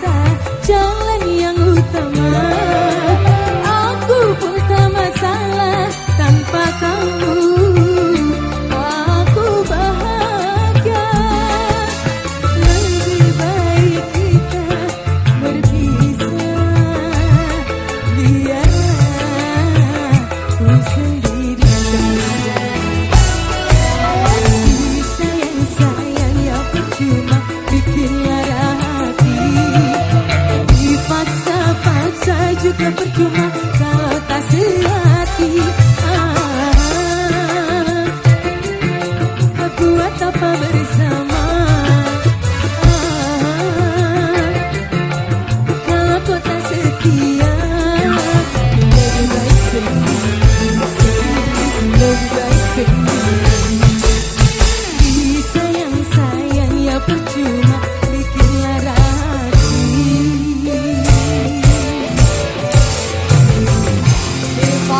在。将 juga percuma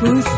Who's